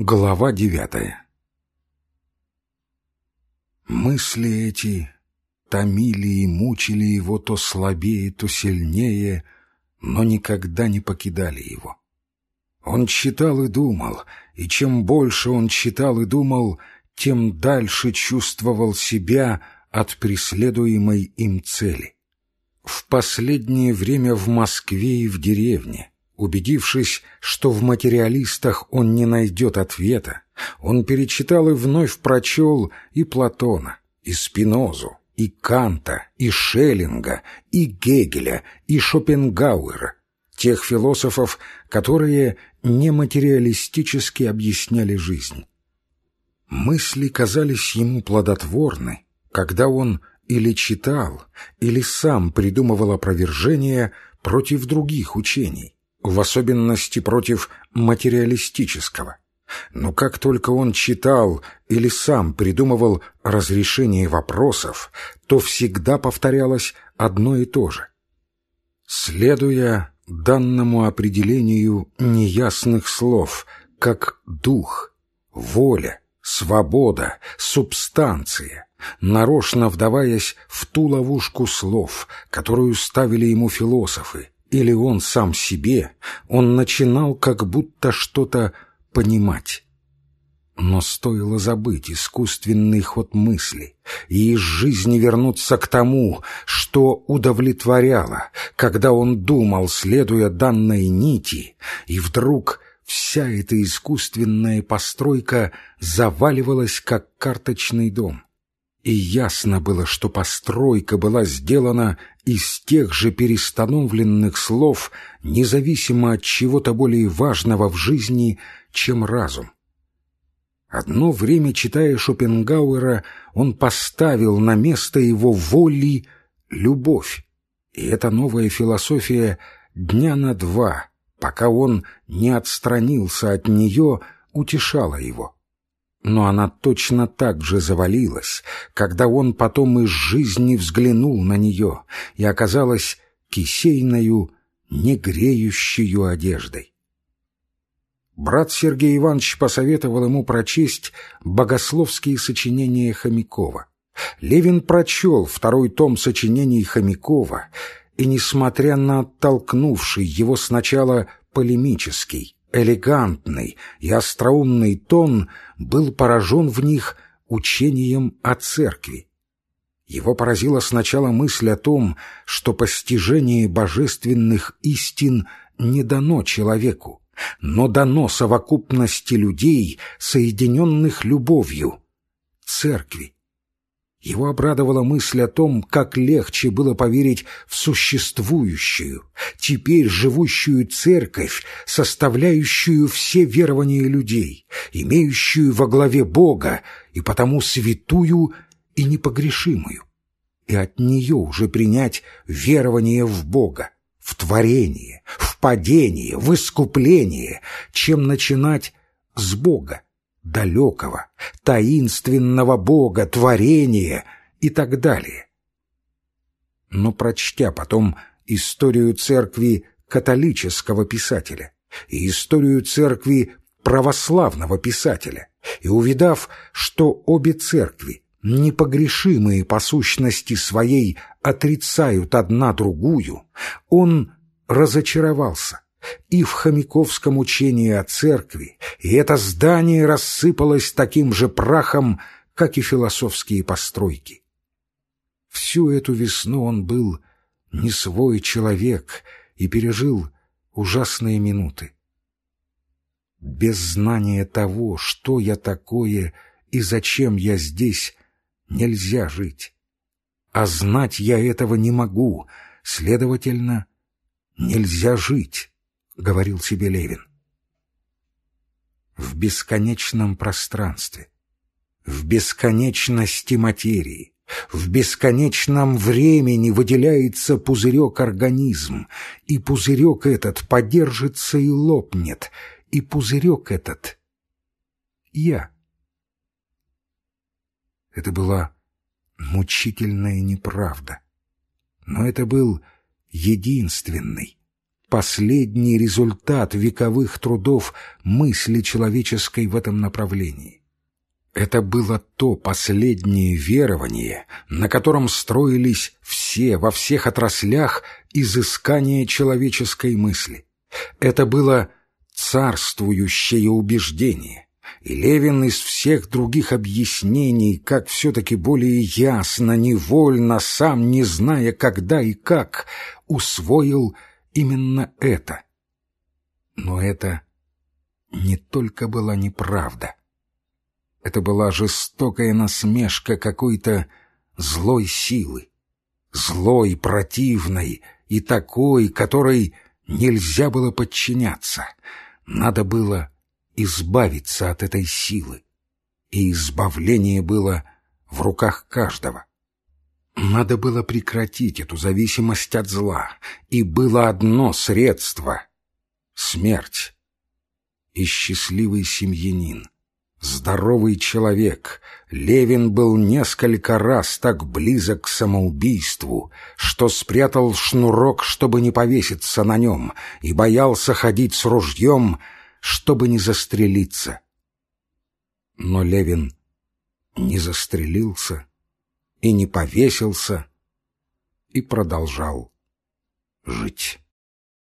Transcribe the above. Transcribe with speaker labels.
Speaker 1: Глава девятая Мысли эти томили и мучили его то слабее, то сильнее, но никогда не покидали его. Он читал и думал, и чем больше он читал и думал, тем дальше чувствовал себя от преследуемой им цели. В последнее время в Москве и в деревне — Убедившись, что в материалистах он не найдет ответа, он перечитал и вновь прочел и Платона, и Спинозу, и Канта, и Шеллинга, и Гегеля, и Шопенгауэра, тех философов, которые нематериалистически объясняли жизнь. Мысли казались ему плодотворны, когда он или читал, или сам придумывал опровержения против других учений в особенности против материалистического. Но как только он читал или сам придумывал разрешение вопросов, то всегда повторялось одно и то же. Следуя данному определению неясных слов, как дух, воля, свобода, субстанция, нарочно вдаваясь в ту ловушку слов, которую ставили ему философы, или он сам себе, он начинал как будто что-то понимать. Но стоило забыть искусственный ход мысли и из жизни вернуться к тому, что удовлетворяло, когда он думал, следуя данной нити, и вдруг вся эта искусственная постройка заваливалась, как карточный дом и ясно было, что постройка была сделана из тех же перестановленных слов, независимо от чего-то более важного в жизни, чем разум. Одно время, читая Шопенгауэра, он поставил на место его воли любовь, и эта новая философия дня на два, пока он не отстранился от нее, утешала его но она точно так же завалилась, когда он потом из жизни взглянул на нее и оказалась кисейною, негреющую одеждой. Брат Сергей Иванович посоветовал ему прочесть богословские сочинения Хомякова. Левин прочел второй том сочинений Хомякова, и, несмотря на оттолкнувший его сначала полемический, элегантный и остроумный тон был поражен в них учением о церкви. Его поразила сначала мысль о том, что постижение божественных истин не дано человеку, но дано совокупности людей, соединенных любовью, церкви. Его обрадовала мысль о том, как легче было поверить в существующую, теперь живущую церковь, составляющую все верования людей, имеющую во главе Бога и потому святую и непогрешимую. И от нее уже принять верование в Бога, в творение, в падение, в искупление, чем начинать с Бога далекого, таинственного Бога, творения и так далее. Но прочтя потом историю церкви католического писателя и историю церкви православного писателя, и увидав, что обе церкви, непогрешимые по сущности своей, отрицают одна другую, он разочаровался и в хомяковском учении о церкви, и это здание рассыпалось таким же прахом, как и философские постройки. Всю эту весну он был не свой человек и пережил ужасные минуты. Без знания того, что я такое и зачем я здесь, нельзя жить. А знать я этого не могу, следовательно, нельзя жить. — говорил себе Левин. В бесконечном пространстве, в бесконечности материи, в бесконечном времени выделяется пузырек-организм, и пузырек этот подержится и лопнет, и пузырек этот — я. Это была мучительная неправда, но это был единственный, последний результат вековых трудов мысли человеческой в этом направлении. Это было то последнее верование, на котором строились все во всех отраслях изыскания человеческой мысли. Это было царствующее убеждение, и Левин из всех других объяснений, как все-таки более ясно, невольно, сам не зная, когда и как, усвоил именно это. Но это не только была неправда. Это была жестокая насмешка какой-то злой силы, злой, противной и такой, которой нельзя было подчиняться. Надо было избавиться от этой силы, и избавление было в руках каждого. Надо было прекратить эту зависимость от зла, и было одно средство — смерть. И счастливый семьянин, здоровый человек, Левин был несколько раз так близок к самоубийству, что спрятал шнурок, чтобы не повеситься на нем, и боялся ходить с ружьем, чтобы не застрелиться. Но Левин не застрелился, и не повесился, и продолжал жить.